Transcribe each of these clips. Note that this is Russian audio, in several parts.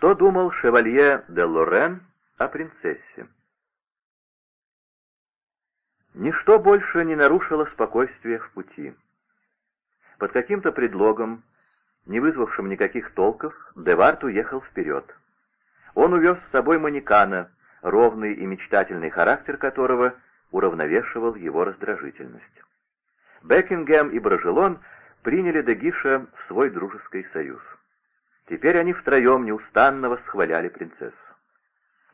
Что думал шевалье де Лорен о принцессе? Ничто больше не нарушило спокойствие в пути. Под каким-то предлогом, не вызвавшим никаких толков, Девард уехал вперед. Он увез с собой манекана, ровный и мечтательный характер которого уравновешивал его раздражительность. Бекингем и Брожелон приняли Дегиша в свой дружеский союз. Теперь они втроем неустанно восхваляли принцессу.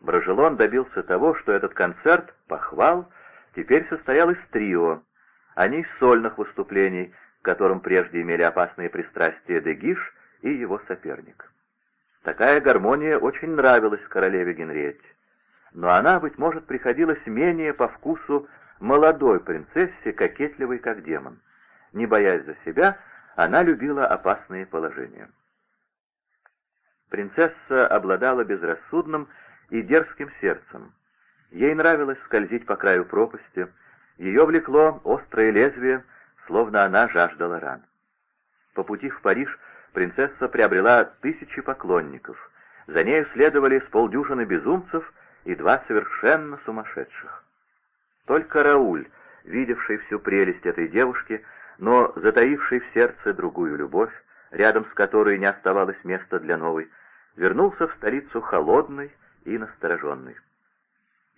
Брожелон добился того, что этот концерт, похвал, теперь состоял из трио, а не из сольных выступлений, к которым прежде имели опасные пристрастия Дегиш и его соперник. Такая гармония очень нравилась королеве Генриетте, но она, быть может, приходилась менее по вкусу молодой принцессе, кокетливой как демон. Не боясь за себя, она любила опасные положения. Принцесса обладала безрассудным и дерзким сердцем. Ей нравилось скользить по краю пропасти, ее влекло острое лезвие, словно она жаждала ран. По пути в Париж принцесса приобрела тысячи поклонников. За нею следовали с полдюжины безумцев и два совершенно сумасшедших. Только Рауль, видевший всю прелесть этой девушки, но затаивший в сердце другую любовь, рядом с которой не оставалось места для новой, вернулся в столицу холодный и настороженный.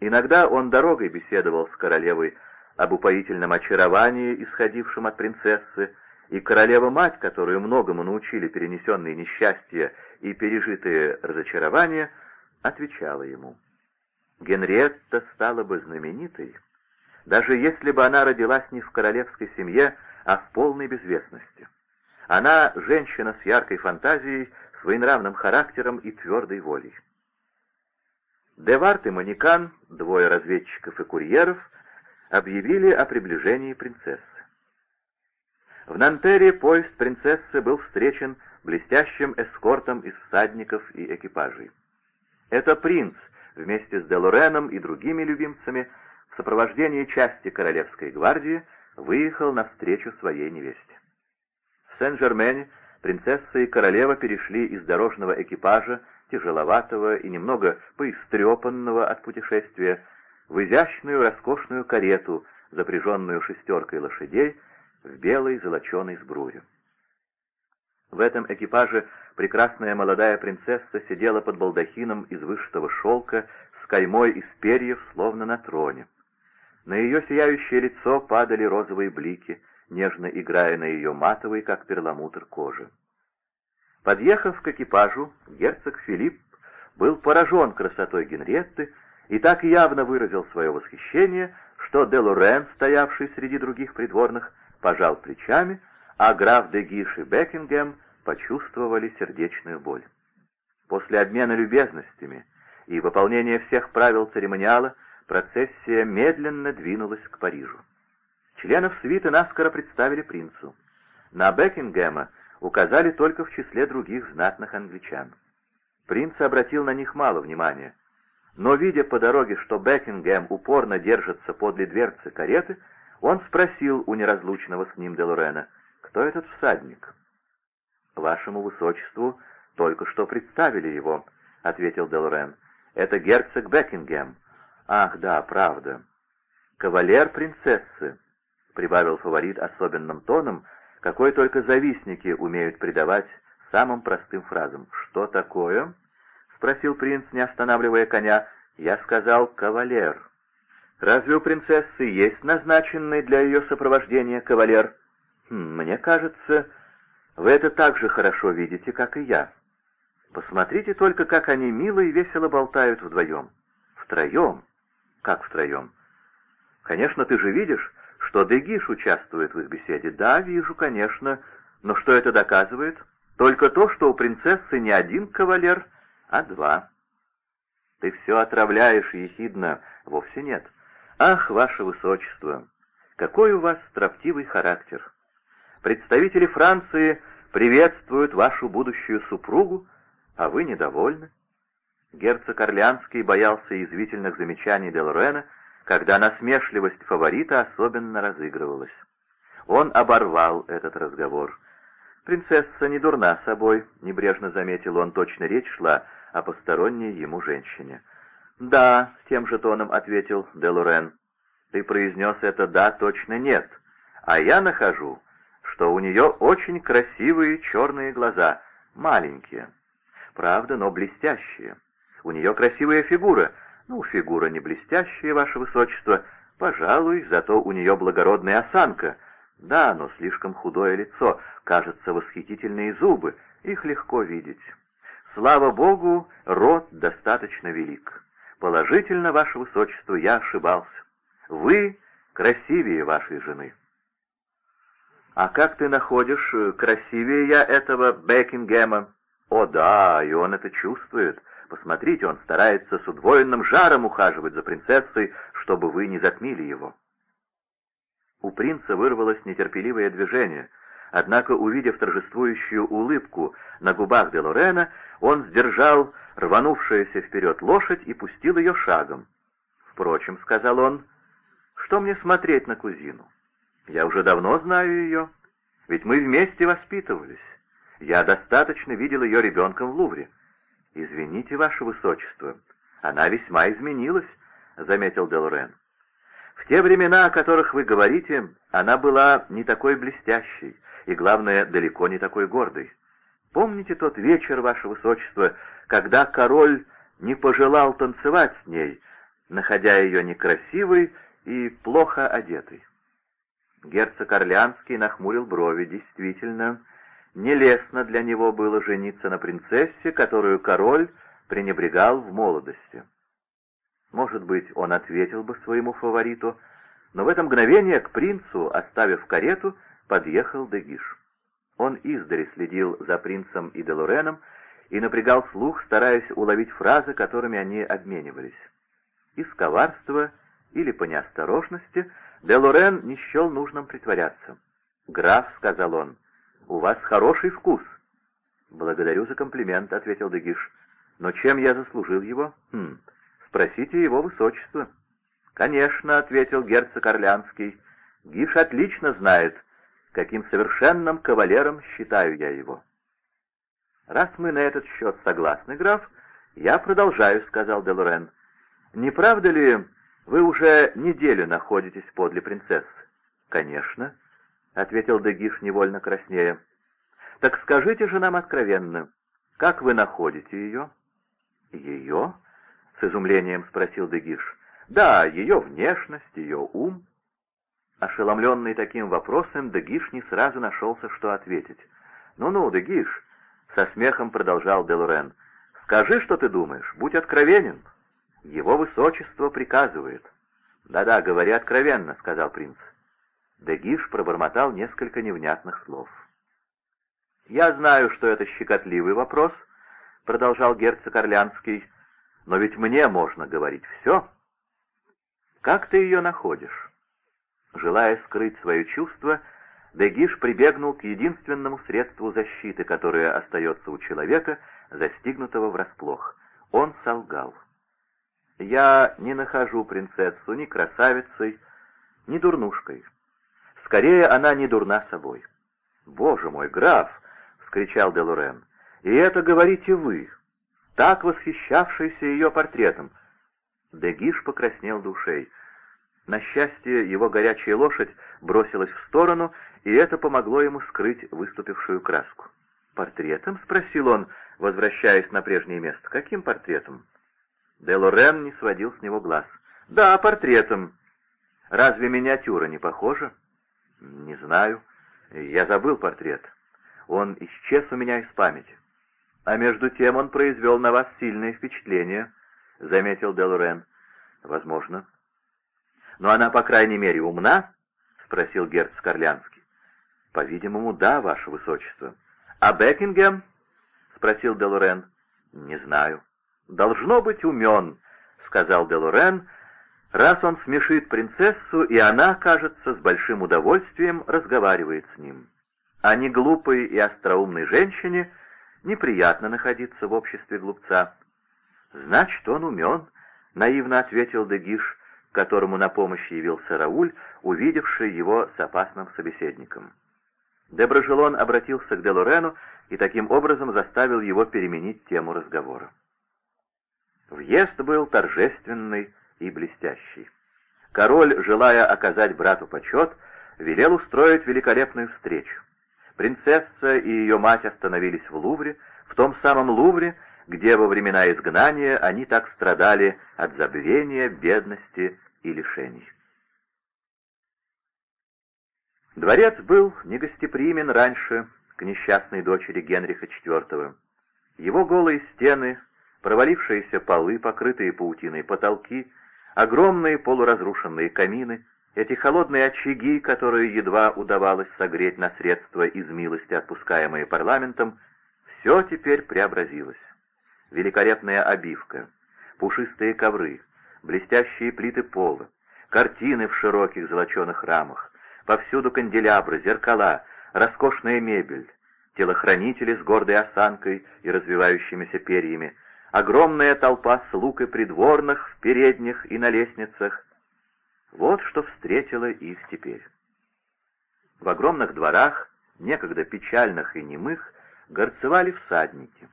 Иногда он дорогой беседовал с королевой об упоительном очаровании, исходившем от принцессы, и королева-мать, которую многому научили перенесенные несчастья и пережитые разочарования, отвечала ему. Генриетта стала бы знаменитой, даже если бы она родилась не в королевской семье, а в полной безвестности. Она женщина с яркой фантазией, своенравным характером и твердой волей. Девард и Манекан, двое разведчиков и курьеров, объявили о приближении принцессы. В Нантере поезд принцессы был встречен блестящим эскортом из всадников и экипажей. Это принц вместе с Делореном и другими любимцами в сопровождении части Королевской гвардии выехал навстречу своей невесте. В Сен-Жермене принцесса и королева перешли из дорожного экипажа, тяжеловатого и немного поистрепанного от путешествия, в изящную роскошную карету, запряженную шестеркой лошадей, в белой золоченой сбруе. В этом экипаже прекрасная молодая принцесса сидела под балдахином из вышитого шелка с каймой из перьев, словно на троне. На ее сияющее лицо падали розовые блики, нежно играя на ее матовой, как перламутр, кожи. Подъехав к экипажу, герцог Филипп был поражен красотой Генретты и так явно выразил свое восхищение, что де Лорен, стоявший среди других придворных, пожал плечами, а граф де Гиш и Бекингем почувствовали сердечную боль. После обмена любезностями и выполнения всех правил церемониала процессия медленно двинулась к Парижу. Членов свиты наскоро представили принцу. На Бекингема указали только в числе других знатных англичан. Принц обратил на них мало внимания, но, видя по дороге, что Бекингем упорно держится подле дверцы кареты, он спросил у неразлучного с ним Делорена, кто этот всадник. «Вашему высочеству только что представили его», — ответил Делорен. «Это герцог Бекингем». «Ах, да, правда. Кавалер принцессы», — прибавил фаворит особенным тоном, какой только завистники умеют придавать самым простым фразам. «Что такое?» — спросил принц, не останавливая коня. «Я сказал «кавалер». «Разве у принцессы есть назначенный для ее сопровождения кавалер?» хм, «Мне кажется, вы это так же хорошо видите, как и я. Посмотрите только, как они мило и весело болтают вдвоем. Втроем. Как втроем? Конечно, ты же видишь, что Дегиш участвует в их беседе. Да, вижу, конечно. Но что это доказывает? Только то, что у принцессы не один кавалер, а два. Ты все отравляешь, ехидно. Вовсе нет. Ах, ваше высочество, какой у вас строптивый характер. Представители Франции приветствуют вашу будущую супругу, а вы недовольны. Герцог Орлеанский боялся извительных замечаний Делорена, когда насмешливость фаворита особенно разыгрывалась. Он оборвал этот разговор. «Принцесса не дурна собой», — небрежно заметил он, точно речь шла о посторонней ему женщине. «Да», — тем же тоном ответил де Лорен. «Ты произнес это «да» точно нет, а я нахожу, что у нее очень красивые черные глаза, маленькие. Правда, но блестящие. У нее красивая фигура. Ну, фигура не блестящая, ваше высочество. Пожалуй, зато у нее благородная осанка. Да, но слишком худое лицо. Кажется, восхитительные зубы. Их легко видеть. Слава Богу, род достаточно велик. Положительно, ваше высочество, я ошибался. Вы красивее вашей жены. А как ты находишь, красивее я этого Бекингема? О да, и он это чувствует. Посмотрите, он старается с удвоенным жаром ухаживать за принцессой, чтобы вы не затмили его. У принца вырвалось нетерпеливое движение, однако, увидев торжествующую улыбку на губах де Лорена, он сдержал рванувшуюся вперед лошадь и пустил ее шагом. «Впрочем», — сказал он, — «что мне смотреть на кузину? Я уже давно знаю ее, ведь мы вместе воспитывались. Я достаточно видел ее ребенком в Лувре. Извините, ваше высочество, она весьма изменилась, — заметил Делорен. В те времена, о которых вы говорите, она была не такой блестящей и, главное, далеко не такой гордой. Помните тот вечер, ваше высочество, когда король не пожелал танцевать с ней, находя ее некрасивой и плохо одетой? Герцог Орлеанский нахмурил брови. Действительно, Нелестно для него было жениться на принцессе, которую король пренебрегал в молодости. Может быть, он ответил бы своему фавориту, но в это мгновение к принцу, оставив карету, подъехал Дегиш. Он издали следил за принцем и Делореном и напрягал слух, стараясь уловить фразы, которыми они обменивались. Из коварства или по неосторожности Делорен не счел нужным притворяться. «Граф», — сказал он, — у вас хороший вкус». «Благодарю за комплимент», — ответил Дегиш. «Но чем я заслужил его?» «Хм, спросите его высочество». «Конечно», — ответил герцог Орлянский. «Гиш отлично знает, каким совершенным кавалером считаю я его». «Раз мы на этот счет согласны, граф, я продолжаю», — сказал Делорен. «Не правда ли, вы уже неделю находитесь подле принцессы?» «Конечно», — ответил Дегиш невольно краснея. «Так скажите же нам откровенно, как вы находите ее?» «Ее?» — с изумлением спросил Дегиш. «Да, ее внешность, ее ум». Ошеломленный таким вопросом, Дегиш не сразу нашелся, что ответить. «Ну-ну, Дегиш», — со смехом продолжал Делорен, — «скажи, что ты думаешь, будь откровенен. Его высочество приказывает». «Да-да, говори откровенно», — сказал принц. Дегиш пробормотал несколько невнятных слов. «Я знаю, что это щекотливый вопрос», — продолжал герцог Орлянский, — «но ведь мне можно говорить все». «Как ты ее находишь?» Желая скрыть свое чувство, Дегиш прибегнул к единственному средству защиты, которое остается у человека, застигнутого врасплох. Он солгал. «Я не нахожу принцессу ни красавицей, ни дурнушкой». Скорее, она не дурна собой. «Боже мой, граф!» — вскричал Делорен. «И это говорите вы, так восхищавшийся ее портретом!» Дегиш покраснел душей. На счастье, его горячая лошадь бросилась в сторону, и это помогло ему скрыть выступившую краску. «Портретом?» — спросил он, возвращаясь на прежнее место. «Каким портретом?» Делорен не сводил с него глаз. «Да, портретом. Разве миниатюра не похожа?» «Не знаю. Я забыл портрет. Он исчез у меня из памяти. А между тем он произвел на вас сильное впечатление», — заметил Делорен. «Возможно». «Но она, по крайней мере, умна?» — спросил герцог Орлянский. «По-видимому, да, ваше высочество». «А Бекингем?» — спросил Делорен. «Не знаю». «Должно быть умен», — сказал Делорен, раз он смешит принцессу, и она, кажется, с большим удовольствием разговаривает с ним. А не глупой и остроумной женщине неприятно находиться в обществе глупца. «Значит, он умен», — наивно ответил Дегиш, которому на помощь явился Рауль, увидевший его с опасным собеседником. Деброжелон обратился к Делорену и таким образом заставил его переменить тему разговора. Въезд был торжественный и блестящий. Король, желая оказать брату почет, велел устроить великолепную встречу. Принцесса и ее мать остановились в Лувре, в том самом Лувре, где во времена изгнания они так страдали от забвения, бедности и лишений. Дворец был негостеприимен раньше к несчастной дочери Генриха IV. Его голые стены, провалившиеся полы, покрытые паутиной потолки, огромные полуразрушенные камины, эти холодные очаги, которые едва удавалось согреть на средства из милости, отпускаемые парламентом, все теперь преобразилось. Великолепная обивка, пушистые ковры, блестящие плиты пола, картины в широких золоченых рамах, повсюду канделябры, зеркала, роскошная мебель, телохранители с гордой осанкой и развивающимися перьями, огромная толпа слуг и придворных в передних и на лестницах. Вот что встретило их теперь. В огромных дворах, некогда печальных и немых, горцевали всадники.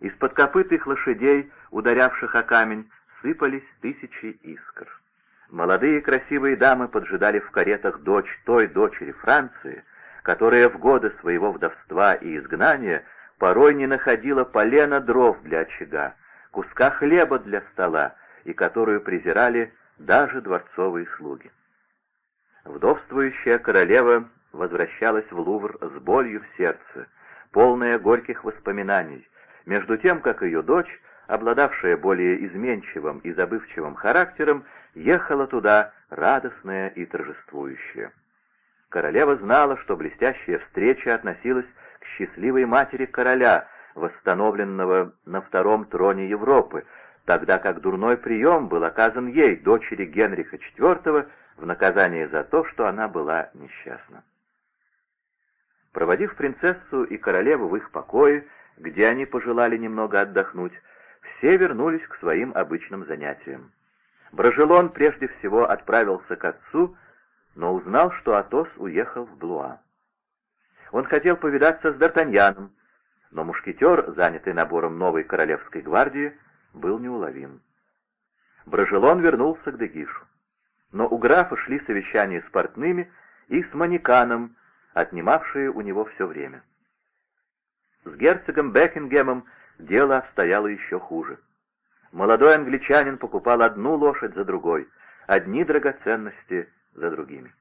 Из-под копыт их лошадей, ударявших о камень, сыпались тысячи искр. Молодые красивые дамы поджидали в каретах дочь той дочери Франции, которая в годы своего вдовства и изгнания порой не находила полена дров для очага, куска хлеба для стола, и которую презирали даже дворцовые слуги. Вдовствующая королева возвращалась в Лувр с болью в сердце, полная горьких воспоминаний, между тем, как ее дочь, обладавшая более изменчивым и забывчивым характером, ехала туда радостная и торжествующая. Королева знала, что блестящая встреча относилась счастливой матери короля, восстановленного на втором троне Европы, тогда как дурной прием был оказан ей, дочери Генриха IV, в наказание за то, что она была несчастна. Проводив принцессу и королеву в их покое, где они пожелали немного отдохнуть, все вернулись к своим обычным занятиям. Брожелон прежде всего отправился к отцу, но узнал, что Атос уехал в Блуа. Он хотел повидаться с Д'Артаньяном, но мушкетер, занятый набором новой королевской гвардии, был неуловим. Брожелон вернулся к Дегишу. Но у графа шли совещания с портными и с манеканом, отнимавшие у него все время. С герцогом Бекингемом дело обстояло еще хуже. Молодой англичанин покупал одну лошадь за другой, одни драгоценности за другими.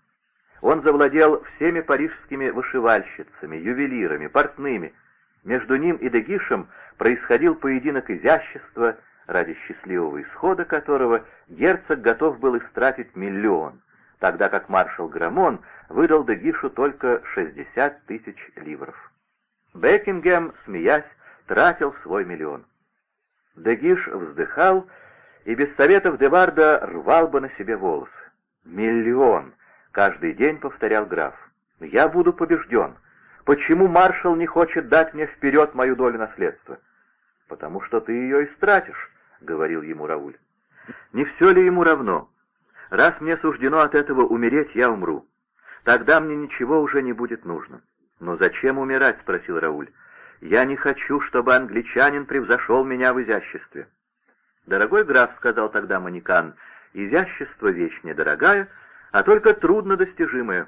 Он завладел всеми парижскими вышивальщицами, ювелирами, портными. Между ним и Дегишем происходил поединок изящества, ради счастливого исхода которого герцог готов был истратить миллион, тогда как маршал Грамон выдал Дегишу только 60 тысяч ливров. Бекингем, смеясь, тратил свой миллион. Дегиш вздыхал и без советов Деварда рвал бы на себе волосы. «Миллион!» Каждый день повторял граф. «Я буду побежден. Почему маршал не хочет дать мне вперед мою долю наследства?» «Потому что ты ее истратишь», — говорил ему Рауль. «Не все ли ему равно? Раз мне суждено от этого умереть, я умру. Тогда мне ничего уже не будет нужно». «Но зачем умирать?» — спросил Рауль. «Я не хочу, чтобы англичанин превзошел меня в изяществе». «Дорогой граф», — сказал тогда Манекан, — «изящество вещь недорогая, а только труднодостижимое.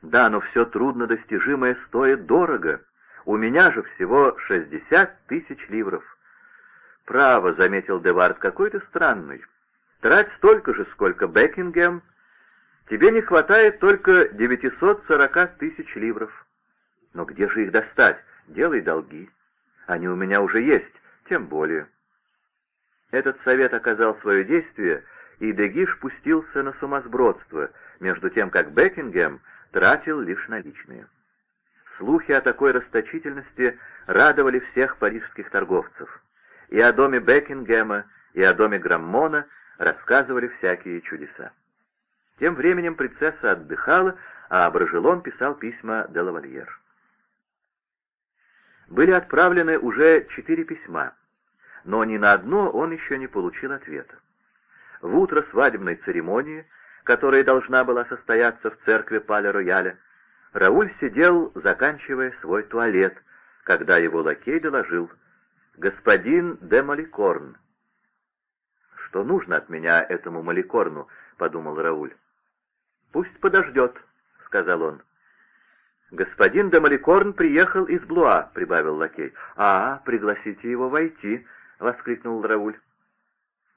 Да, но все труднодостижимое стоит дорого. У меня же всего шестьдесят тысяч ливров. Право, — заметил Девард, — какой ты странный. Трать столько же, сколько Бекингем. Тебе не хватает только девятисот сорока тысяч ливров. Но где же их достать? Делай долги. Они у меня уже есть, тем более. Этот совет оказал свое действие, и Дегиш пустился на сумасбродство, между тем как Бекингем тратил лишь наличные. Слухи о такой расточительности радовали всех парижских торговцев. И о доме Бекингема, и о доме Граммона рассказывали всякие чудеса. Тем временем принцесса отдыхала, а Брожелон писал письма де лавальер. Были отправлены уже четыре письма, но ни на одно он еще не получил ответа. В утро свадебной церемонии, которая должна была состояться в церкви Пале-Рояля, Рауль сидел, заканчивая свой туалет, когда его лакей доложил «Господин де Маликорн». что нужно от меня этому Маликорну?» — подумал Рауль. «Пусть подождет», — сказал он. «Господин де Маликорн приехал из Блуа», — прибавил лакей. «А, пригласите его войти», — воскликнул Рауль.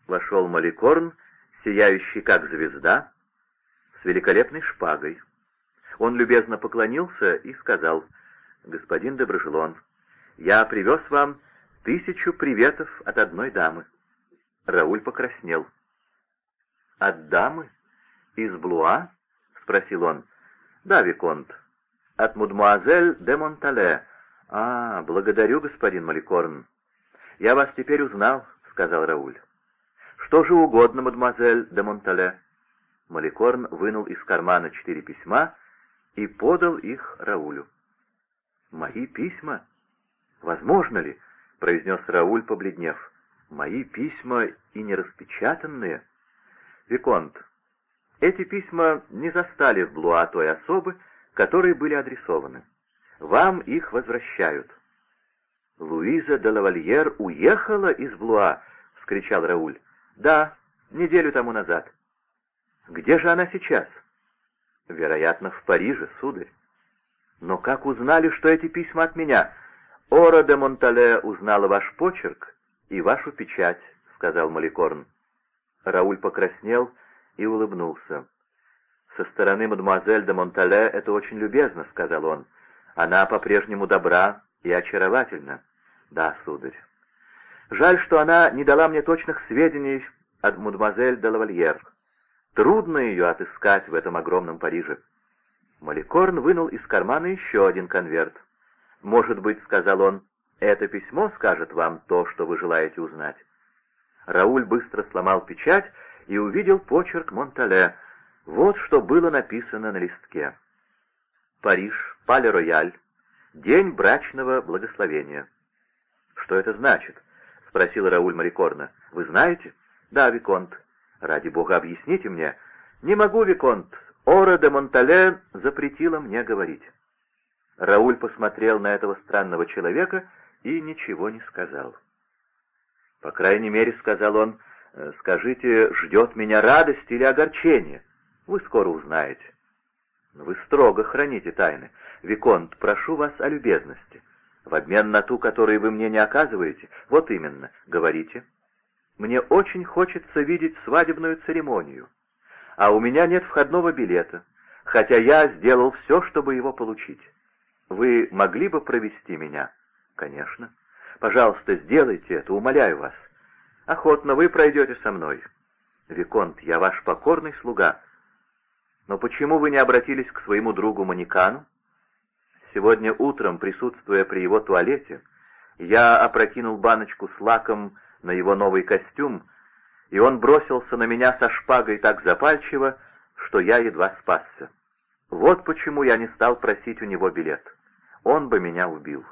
Вошел Маликорн, сияющий как звезда, с великолепной шпагой. Он любезно поклонился и сказал, «Господин Доброжелон, я привез вам тысячу приветов от одной дамы». Рауль покраснел. «От дамы? Из Блуа?» — спросил он. «Да, Виконт, от мадемуазель де Монтале. А, благодарю, господин Маликорн. Я вас теперь узнал», — сказал Рауль. «Что же угодно, мадемуазель де Монтале?» Маликорн вынул из кармана четыре письма и подал их Раулю. «Мои письма? Возможно ли?» — произнес Рауль, побледнев. «Мои письма и не распечатанные?» «Виконт, эти письма не застали в Блуа той особы, которые были адресованы. Вам их возвращают». «Луиза де лавальер уехала из Блуа!» — вскричал Рауль. «Да, неделю тому назад». «Где же она сейчас?» «Вероятно, в Париже, сударь». «Но как узнали, что эти письма от меня?» «Ора де Монтале узнала ваш почерк и вашу печать», — сказал Маликорн. Рауль покраснел и улыбнулся. «Со стороны мадемуазель де Монтале это очень любезно», — сказал он. «Она по-прежнему добра и очаровательна». «Да, сударь». «Жаль, что она не дала мне точных сведений от мадемуазель де Лавальер. Трудно ее отыскать в этом огромном Париже». Маликорн вынул из кармана еще один конверт. «Может быть, — сказал он, — это письмо скажет вам то, что вы желаете узнать». Рауль быстро сломал печать и увидел почерк Монтале. Вот что было написано на листке. «Париж, Пале-Рояль, день брачного благословения». «Что это значит?» — спросил Рауль Марикорна. «Вы знаете?» «Да, Виконт. Ради бога, объясните мне». «Не могу, Виконт. Ора де Монтале запретила мне говорить». Рауль посмотрел на этого странного человека и ничего не сказал. «По крайней мере, — сказал он, — скажите, ждет меня радость или огорчение? Вы скоро узнаете». «Вы строго храните тайны. Виконт, прошу вас о любезности. В обмен на ту, которую вы мне не оказываете, вот именно, говорите. Мне очень хочется видеть свадебную церемонию, а у меня нет входного билета, хотя я сделал все, чтобы его получить. Вы могли бы провести меня? Конечно. Пожалуйста, сделайте это, умоляю вас. Охотно вы пройдете со мной. Виконт, я ваш покорный слуга. Но почему вы не обратились к своему другу Манекану? Сегодня утром, присутствуя при его туалете, я опрокинул баночку с лаком на его новый костюм, и он бросился на меня со шпагой так запальчиво, что я едва спасся. Вот почему я не стал просить у него билет он бы меня убил.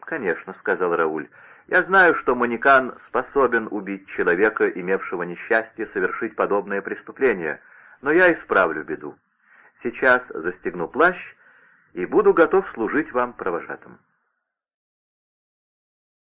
«Конечно», — сказал Рауль, — «я знаю, что Манекан способен убить человека, имевшего несчастье совершить подобное преступление, но я исправлю беду. Сейчас застегну плащ и буду готов служить вам провожатым».